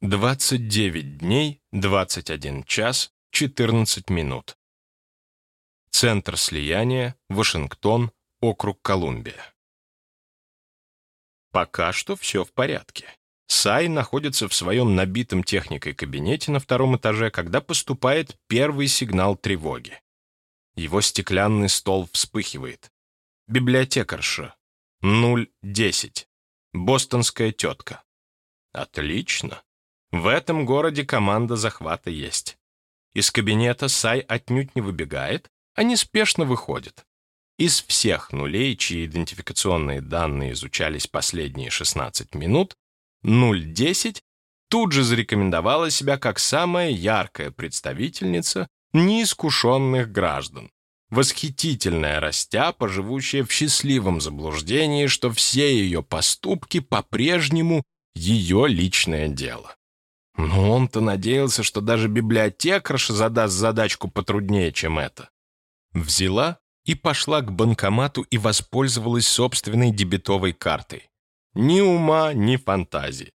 29 дней, 21 час, 14 минут. Центр слияния, Вашингтон, округ Колумбия. Пока что все в порядке. Сай находится в своем набитом техникой кабинете на втором этаже, когда поступает первый сигнал тревоги. Его стеклянный стол вспыхивает. Библиотекарша. 010. Бостонская тетка. Отлично. В этом городе команда захвата есть. Из кабинета Сай отнюдь не выбегает, а неспешно выходит. Из всех нулей, чьи идентификационные данные изучались последние 16 минут, 010 тут же зарекомендовала себя как самая яркая представительница неискушенных граждан. Восхитительная растяпа, живущая в счастливом заблуждении, что все ее поступки по-прежнему ее личное дело. Но он-то надеялся, что даже библиотекарша задаст задачку потруднее, чем это. Взяла и пошла к банкомату и воспользовалась собственной дебетовой картой. Ни ума, ни фантазии.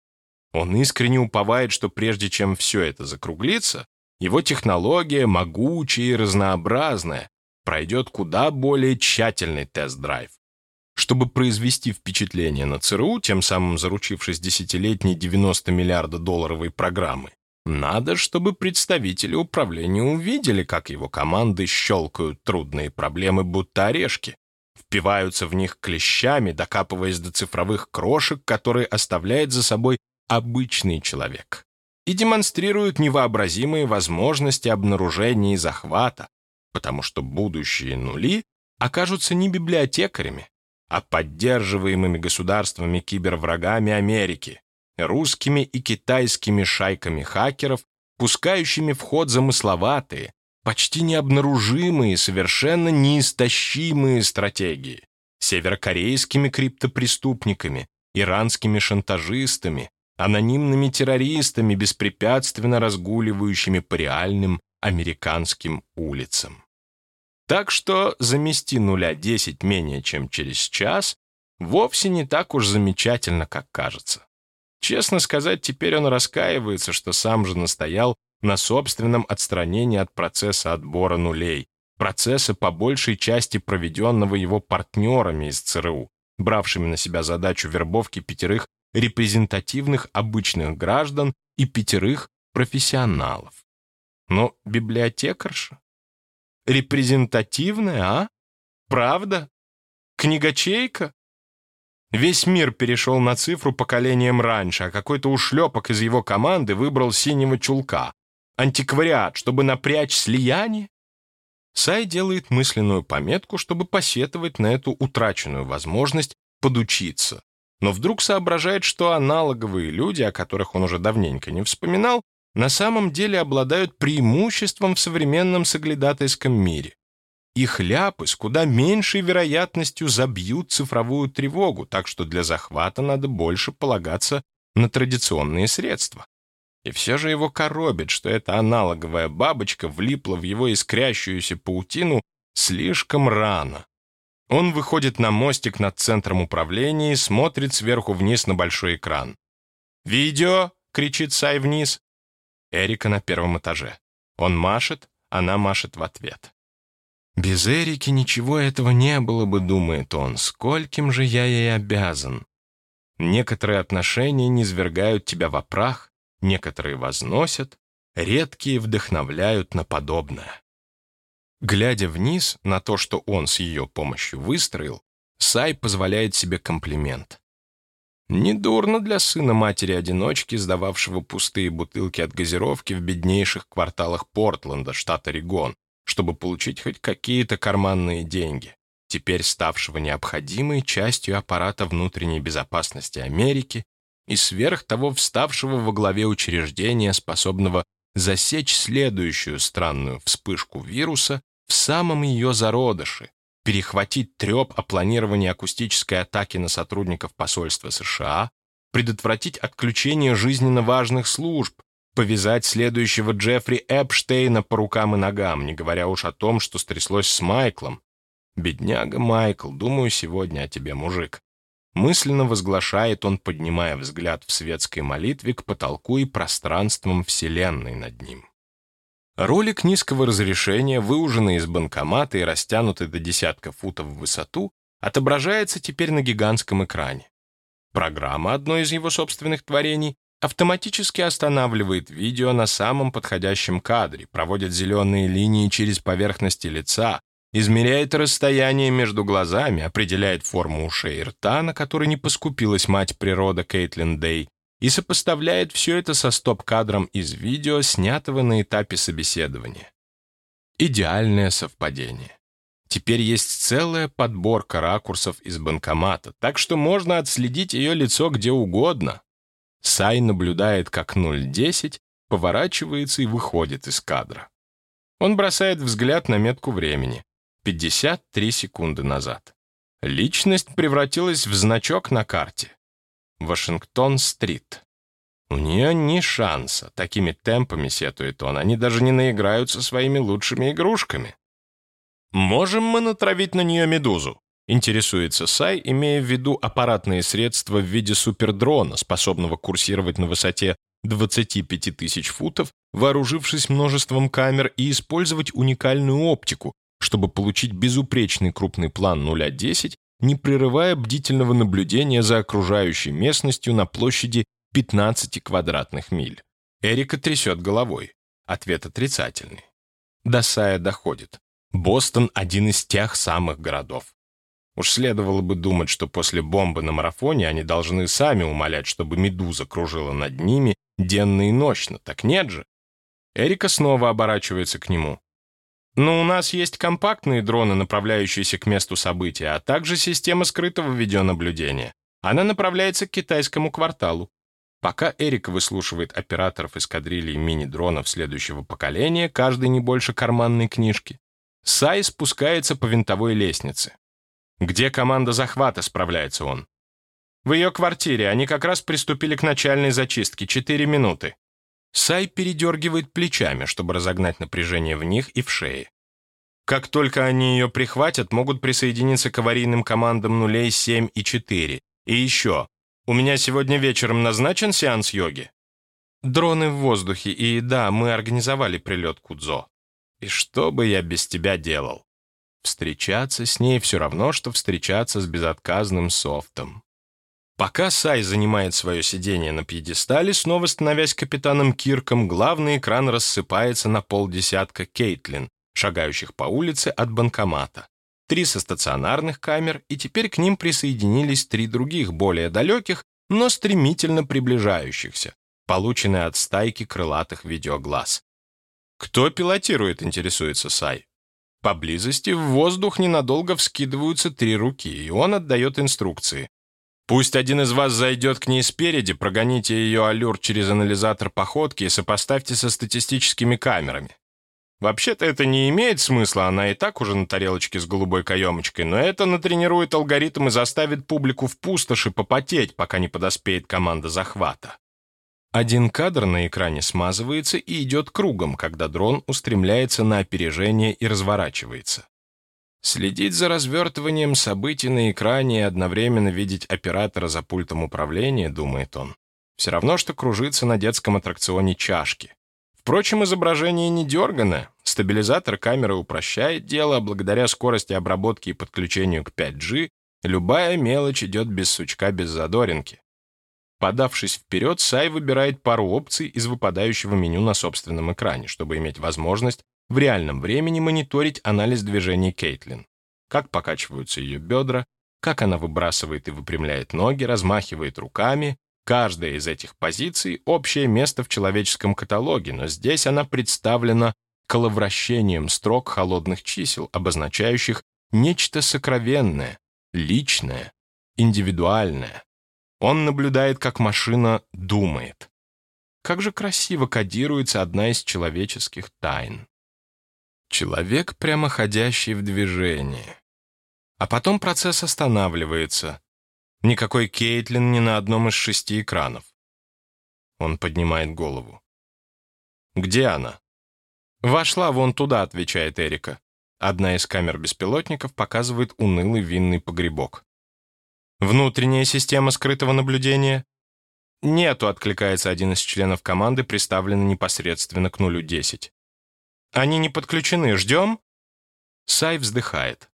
Он искренне уповает, что прежде чем все это закруглится, его технология, могучая и разнообразная, пройдет куда более тщательный тест-драйв. Чтобы произвести впечатление на ЦРУ, тем самым заручившись десятилетней 90 миллиарда долларовой программы, надо, чтобы представители управления увидели, как его команды щелкают трудные проблемы, будто орешки, впиваются в них клещами, докапываясь до цифровых крошек, которые оставляет за собой обычный человек, и демонстрируют невообразимые возможности обнаружения и захвата, потому что будущие нули окажутся не библиотекарями, а поддерживаемыми государствами киберврагами Америки, русскими и китайскими шайками хакеров, пускающими в ход замысловатые, почти необнаружимые, совершенно неистощимые стратегии, северокорейскими криптопреступниками, иранскими шантажистами, анонимными террористами, беспрепятственно разгуливающими по реальным американским улицам. Так что замести нуля 10 менее чем через час вовсе не так уж замечательно, как кажется. Честно сказать, теперь он раскаивается, что сам же настоял на собственном отстранении от процесса отбора нулей, процесса по большей части проведенного его партнерами из ЦРУ, бравшими на себя задачу вербовки пятерых репрезентативных обычных граждан и пятерых профессионалов. Но библиотекарша? Репрезентативная, а? Правда? Книгочейка? Весь мир перешел на цифру поколением раньше, а какой-то ушлепок из его команды выбрал синего чулка. Антиквариат, чтобы напрячь слияние? Сай делает мысленную пометку, чтобы посетовать на эту утраченную возможность подучиться. Но вдруг соображает, что аналоговые люди, о которых он уже давненько не вспоминал, на самом деле обладают преимуществом в современном соглядатайском мире. Их ляпы с куда меньшей вероятностью забьют цифровую тревогу, так что для захвата надо больше полагаться на традиционные средства. И все же его коробит, что эта аналоговая бабочка влипла в его искрящуюся паутину слишком рано. Он выходит на мостик над центром управления и смотрит сверху вниз на большой экран. «Видео!» — кричит Сай вниз. Эрика на первом этаже. Он машет, она машет в ответ. «Без Эрики ничего этого не было бы», — думает он. «Скольким же я ей обязан?» Некоторые отношения низвергают тебя во прах, некоторые возносят, редкие вдохновляют на подобное. Глядя вниз на то, что он с ее помощью выстроил, Сай позволяет себе комплимент. Недурно для сына матери-одиночки, сдававшего пустые бутылки от газировки в беднейших кварталах Портленда, штат Орегон, чтобы получить хоть какие-то карманные деньги, теперь ставшего необходимой частью аппарата внутренней безопасности Америки и сверх того вставшего во главе учреждения, способного засечь следующую странную вспышку вируса в самом ее зародыше, перехватить треп о планировании акустической атаки на сотрудников посольства США, предотвратить отключение жизненно важных служб, повязать следующего Джеффри Эпштейна по рукам и ногам, не говоря уж о том, что стряслось с Майклом. Бедняга Майкл, думаю сегодня о тебе, мужик. мысленно возглашает он, поднимая взгляд в светской молитве к потолку и пространствам Вселенной над ним. Ролик низкого разрешения, выуженный из банкомата и растянутый до десятка футов в высоту, отображается теперь на гигантском экране. Программа, одно из его собственных творений, автоматически останавливает видео на самом подходящем кадре, проводит зеленые линии через поверхности лица, измеряет расстояние между глазами, определяет форму ушей и рта, на которой не поскупилась мать природа Кейтлин Дэй, и сопоставляет все это со стоп-кадром из видео, снятого на этапе собеседования. Идеальное совпадение. Теперь есть целая подборка ракурсов из банкомата, так что можно отследить ее лицо где угодно. Сай наблюдает, как 010 поворачивается и выходит из кадра. Он бросает взгляд на метку времени. 53 секунды назад. Личность превратилась в значок на карте. Вашингтон-стрит. У нее ни шанса. Такими темпами, сетует он, они даже не наиграются своими лучшими игрушками. «Можем мы натравить на нее медузу?» Интересуется Сай, имея в виду аппаратные средства в виде супердрона, способного курсировать на высоте 25 тысяч футов, вооружившись множеством камер и использовать уникальную оптику, чтобы получить безупречный крупный план 0.10 не прерывая бдительного наблюдения за окружающей местностью на площади 15 квадратных миль. Эрика трясет головой. Ответ отрицательный. До Сая доходит. Бостон — один из тех самых городов. Уж следовало бы думать, что после бомбы на марафоне они должны сами умолять, чтобы «Медуза» кружила над ними денно и ночно. Так нет же. Эрика снова оборачивается к нему. Но у нас есть компактные дроны, направляющиеся к месту события, а также система скрытого видеонаблюдения. Она направляется к китайскому кварталу. Пока Эрик выслушивает операторов эскадрильи мини-дронов следующего поколения, каждый не больше карманной книжки, Сай спускается по винтовой лестнице. «Где команда захвата?» — справляется он. «В ее квартире. Они как раз приступили к начальной зачистке. Четыре минуты». Сай передергивает плечами, чтобы разогнать напряжение в них и в шее. Как только они ее прихватят, могут присоединиться к аварийным командам нулей 7 и 4. И еще, у меня сегодня вечером назначен сеанс йоги. Дроны в воздухе, и да, мы организовали прилет Кудзо. И что бы я без тебя делал? Встречаться с ней все равно, что встречаться с безотказным софтом. Пока Сай занимает свое сидение на пьедестале, снова становясь капитаном Кирком, главный экран рассыпается на полдесятка Кейтлин, шагающих по улице от банкомата. Три со стационарных камер, и теперь к ним присоединились три других, более далеких, но стремительно приближающихся, полученные от стайки крылатых видеоглаз. «Кто пилотирует?» — интересуется Сай. Поблизости в воздух ненадолго вскидываются три руки, и он отдает инструкции. Пусть один из вас зайдет к ней спереди, прогоните ее аллюр через анализатор походки и сопоставьте со статистическими камерами. Вообще-то это не имеет смысла, она и так уже на тарелочке с голубой каемочкой, но это натренирует алгоритм и заставит публику в пустоши попотеть, пока не подоспеет команда захвата. Один кадр на экране смазывается и идет кругом, когда дрон устремляется на опережение и разворачивается. Следить за развертыванием событий на экране и одновременно видеть оператора за пультом управления, думает он. Все равно, что кружиться на детском аттракционе чашки. Впрочем, изображение не дерганное. Стабилизатор камеры упрощает дело, а благодаря скорости обработки и подключению к 5G любая мелочь идет без сучка, без задоринки. Подавшись вперед, Сай выбирает пару опций из выпадающего меню на собственном экране, чтобы иметь возможность в реальном времени мониторить анализ движений Кейтлин. Как покачиваются ее бедра, как она выбрасывает и выпрямляет ноги, размахивает руками. Каждая из этих позиций — общее место в человеческом каталоге, но здесь она представлена коловращением строк холодных чисел, обозначающих нечто сокровенное, личное, индивидуальное. Он наблюдает, как машина думает. Как же красиво кодируется одна из человеческих тайн. Человек, прямоходящий в движении. А потом процесс останавливается. Никакой Кейтлин ни на одном из шести экранов. Он поднимает голову. «Где она?» «Вошла вон туда», — отвечает Эрика. Одна из камер беспилотников показывает унылый винный погребок. Внутренняя система скрытого наблюдения? Нету, откликается один из членов команды, приставленный непосредственно к нулю 10. Они не подключены, ждем? Сай вздыхает.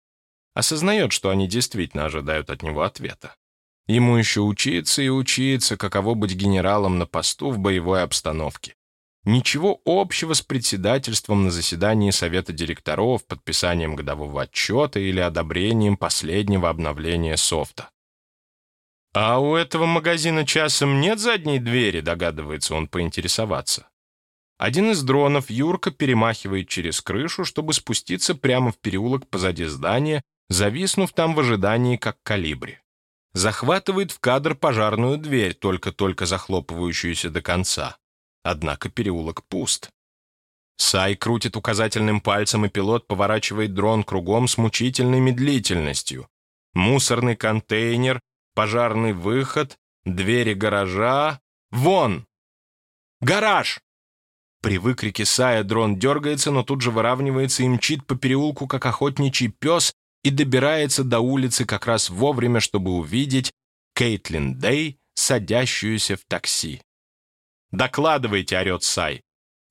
Осознает, что они действительно ожидают от него ответа. Ему еще учиться и учиться, каково быть генералом на посту в боевой обстановке. Ничего общего с председательством на заседании Совета директоров, подписанием годового отчета или одобрением последнего обновления софта. «А у этого магазина часом нет задней двери?» догадывается он поинтересоваться. Один из дронов Юрка перемахивает через крышу, чтобы спуститься прямо в переулок позади здания, зависнув там в ожидании, как калибри. Захватывает в кадр пожарную дверь, только-только захлопывающуюся до конца. Однако переулок пуст. Сай крутит указательным пальцем, и пилот поворачивает дрон кругом с мучительной медлительностью. Мусорный контейнер, пожарный выход, двери гаража. Вон! Гараж! При выкрике Сая дрон дергается, но тут же выравнивается и мчит по переулку, как охотничий пес, и добирается до улицы как раз вовремя, чтобы увидеть Кейтлин Дэй, садящуюся в такси. «Докладывайте», — орет Сай.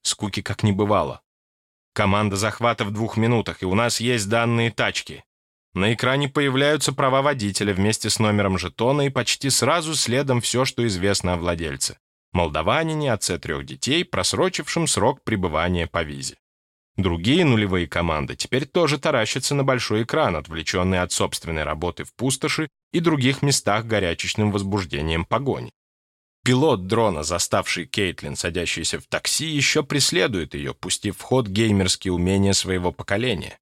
Скуки как не бывало. Команда захвата в двух минутах, и у нас есть данные тачки. На экране появляются права водителя вместе с номером жетона и почти сразу следом все, что известно о владельце. Молдаванине, отце трех детей, просрочившем срок пребывания по визе. Другие нулевые команды теперь тоже таращатся на большой экран, отвлеченный от собственной работы в пустоши и других местах горячечным возбуждением погони. Пилот дрона, заставший Кейтлин, садящийся в такси, еще преследует ее, пустив в ход геймерские умения своего поколения.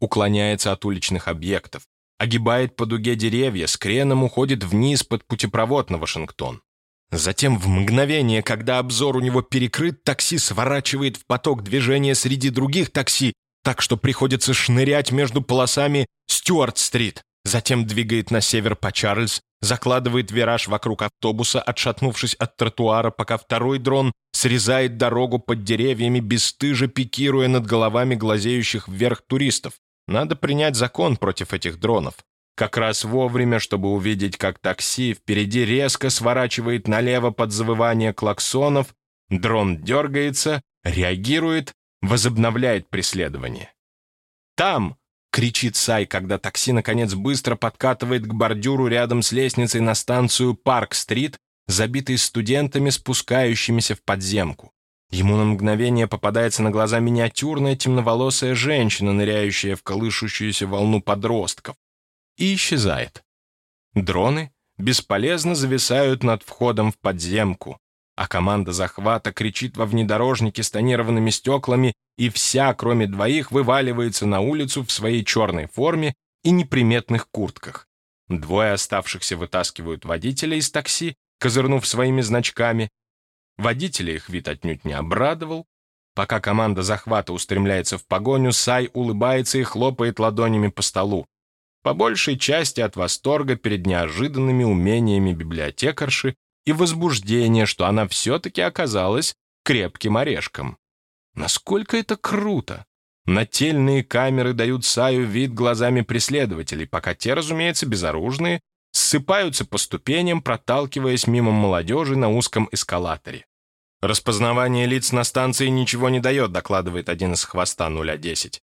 Уклоняется от уличных объектов, огибает по дуге деревья, с креном уходит вниз под путепровод на Вашингтон. Затем в мгновение, когда обзор у него перекрыт, такси сворачивает в поток движения среди других такси, так что приходится шнырять между полосами Стюарт-стрит. Затем двигает на север по Чарльз, закладывает вираж вокруг автобуса, отшатнувшись от тротуара, пока второй дрон срезает дорогу под деревьями, бесстыже пикируя над головами глазеющих вверх туристов. Надо принять закон против этих дронов. Как раз вовремя, чтобы увидеть, как такси впереди резко сворачивает налево под завывание клаксонов, дрон дергается, реагирует, возобновляет преследование. Там кричит Сай, когда такси, наконец, быстро подкатывает к бордюру рядом с лестницей на станцию Парк-стрит, забитой студентами, спускающимися в подземку. Ему на мгновение попадается на глаза миниатюрная темноволосая женщина, ныряющая в колышущуюся волну подростков, и исчезает. Дроны бесполезно зависают над входом в подземку, а команда захвата кричит во внедорожнике с тонированными стеклами, и вся, кроме двоих, вываливается на улицу в своей черной форме и неприметных куртках. Двое оставшихся вытаскивают водителя из такси, козырнув своими значками. Водителя их вид отнюдь не обрадовал. Пока команда захвата устремляется в погоню, Сай улыбается и хлопает ладонями по столу. По большей части от восторга перед неожиданными умениями библиотекарши и возбуждение, что она все-таки оказалась крепким орешком. Насколько это круто! Нательные камеры дают Саю вид глазами преследователей, пока те, разумеется, безоружные, ссыпаются по ступеням, проталкиваясь мимо молодежи на узком эскалаторе. «Распознавание лиц на станции ничего не дает», докладывает один из хвоста 010.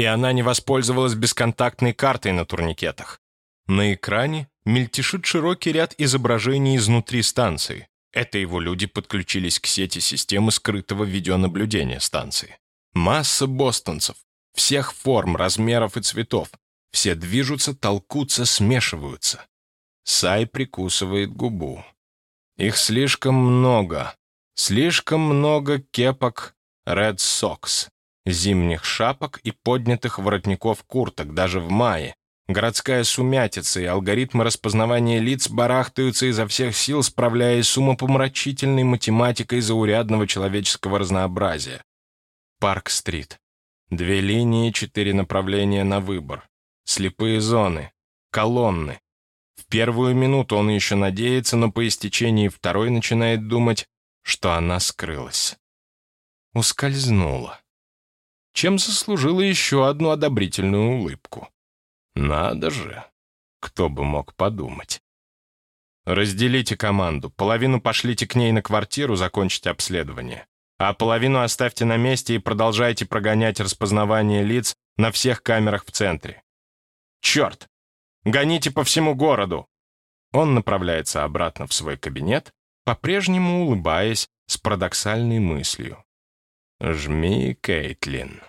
И она не воспользовалась бесконтактной картой на турникетах. На экране мельтешит широкий ряд изображений изнутри станции. Это его люди подключились к сети системы скрытого видеонаблюдения станции. Масса бостонцев, всех форм, размеров и цветов. Все движутся, толкутся, смешиваются. Сай прикусывает губу. Их слишком много. Слишком много кепок Red Sox, зимних шапок и поднятых воротников курток даже в мае, Городская сумятица и алгоритмы распознавания лиц барахтаются изо всех сил, справляясь с умопомрачительной математикой заурядного человеческого разнообразия. Парк-стрит. Две линии, четыре направления на выбор. Слепые зоны. Колонны. В первую минуту он еще надеется, но по истечении второй начинает думать, что она скрылась. Ускользнула. Чем заслужила еще одну одобрительную улыбку. Надо же, кто бы мог подумать. Разделите команду. Половину пошлите к ней на квартиру закончить обследование, а половину оставьте на месте и продолжайте прогонять распознавание лиц на всех камерах в центре. Черт! Гоните по всему городу!» Он направляется обратно в свой кабинет, по-прежнему улыбаясь с парадоксальной мыслью. «Жми, Кейтлин».